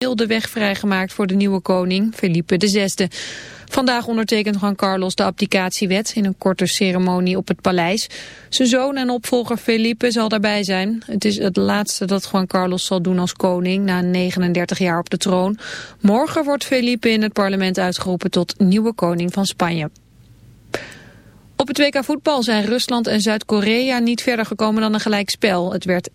de weg vrijgemaakt voor de nieuwe koning, Felipe VI. Vandaag ondertekent Juan Carlos de abdicatiewet in een korte ceremonie op het paleis. Zijn zoon en opvolger Felipe zal daarbij zijn. Het is het laatste dat Juan Carlos zal doen als koning na 39 jaar op de troon. Morgen wordt Felipe in het parlement uitgeroepen tot nieuwe koning van Spanje. Op het WK voetbal zijn Rusland en Zuid-Korea niet verder gekomen dan een gelijkspel. Het werd 1-1.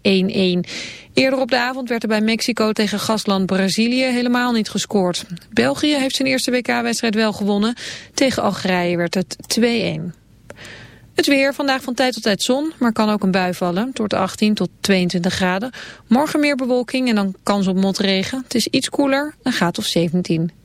Eerder op de avond werd er bij Mexico tegen gastland Brazilië helemaal niet gescoord. België heeft zijn eerste WK-wedstrijd wel gewonnen. Tegen Algerije werd het 2-1. Het weer, vandaag van tijd tot tijd zon, maar kan ook een bui vallen. Tot 18 tot 22 graden. Morgen meer bewolking en dan kans op motregen. Het is iets koeler, een graad of 17.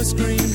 never scream.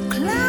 the clouds.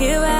here. I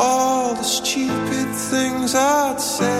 all the stupid things I'd say.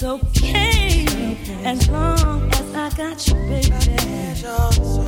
it's okay as long as I got you, baby.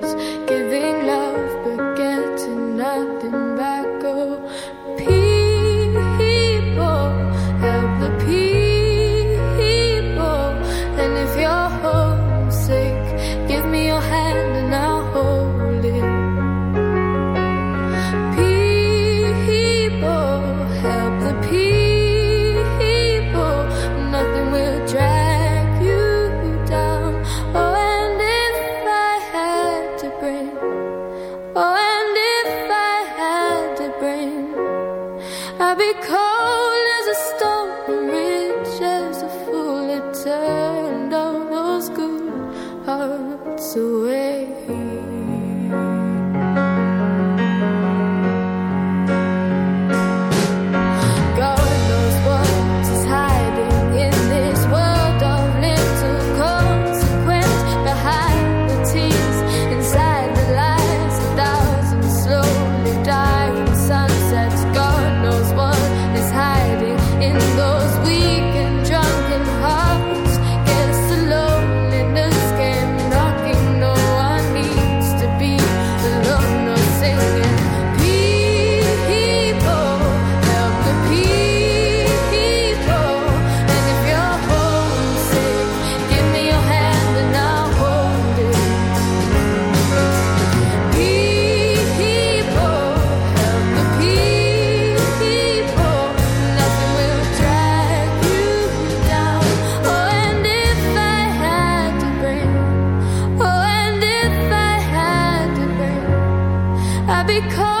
because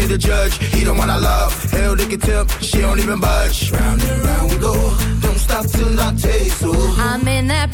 To the judge, he the one I love. Hell, they can tip, she don't even budge. Round and round we go. Don't stop till I taste so I'm in that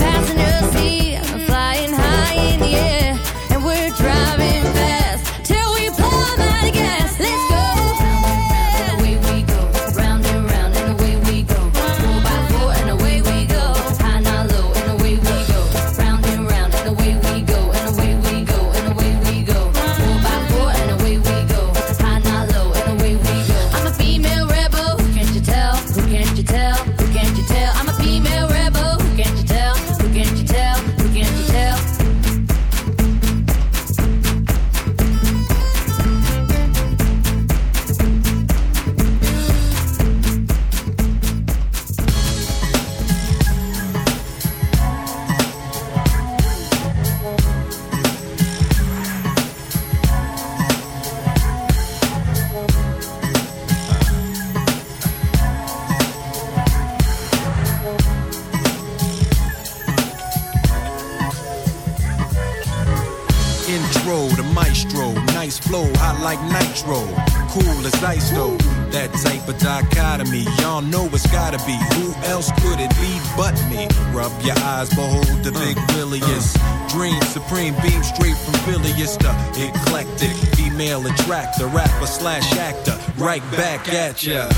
at.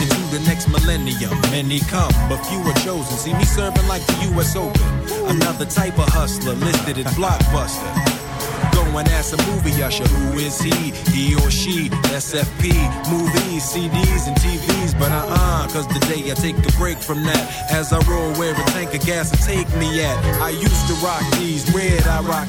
Into the next millennium, many come, but few are chosen. See me serving like the U.S. Open. Another type of hustler listed as Blockbuster. Go and ask a movie usher who is he, he or she, SFP, movies, CDs, and TVs. But uh uh, cause the day I take a break from that, as I roll where a tank of gas will take me at. I used to rock these, red, I rock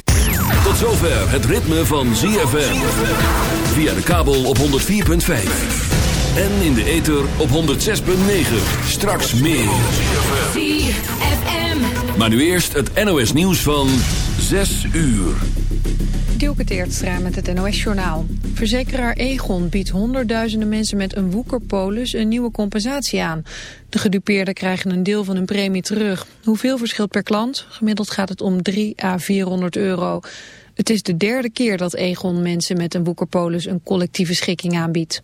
Tot zover het ritme van ZFM. Via de kabel op 104.5. En in de ether op 106.9. Straks meer. ZFM. Maar nu eerst het NOS nieuws van 6 uur. Dielke Teertstra met het NOS-journaal. Verzekeraar Egon biedt honderdduizenden mensen met een woekerpolis een nieuwe compensatie aan. De gedupeerden krijgen een deel van hun premie terug. Hoeveel verschilt per klant? Gemiddeld gaat het om 3 à 400 euro. Het is de derde keer dat Egon mensen met een woekerpolis een collectieve schikking aanbiedt.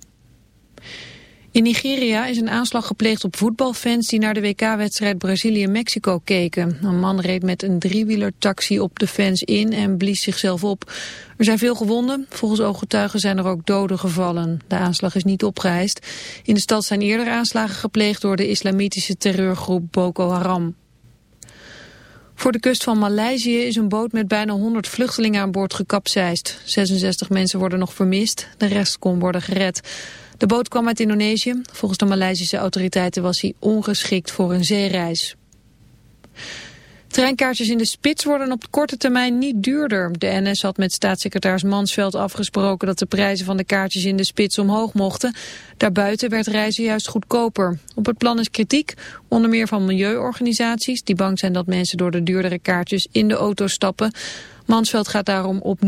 In Nigeria is een aanslag gepleegd op voetbalfans die naar de WK-wedstrijd Brazilië-Mexico keken. Een man reed met een driewieler taxi op de fans in en blies zichzelf op. Er zijn veel gewonden. Volgens ooggetuigen zijn er ook doden gevallen. De aanslag is niet opgeëist. In de stad zijn eerder aanslagen gepleegd door de islamitische terreurgroep Boko Haram. Voor de kust van Maleisië is een boot met bijna 100 vluchtelingen aan boord gekapseist. 66 mensen worden nog vermist, de rest kon worden gered. De boot kwam uit Indonesië. Volgens de Maleisische autoriteiten was hij ongeschikt voor een zeereis. Treinkaartjes in de spits worden op korte termijn niet duurder. De NS had met staatssecretaris Mansveld afgesproken dat de prijzen van de kaartjes in de spits omhoog mochten. Daarbuiten werd reizen juist goedkoper. Op het plan is kritiek, onder meer van milieuorganisaties... die bang zijn dat mensen door de duurdere kaartjes in de auto stappen. Mansveld gaat daarom opnieuw.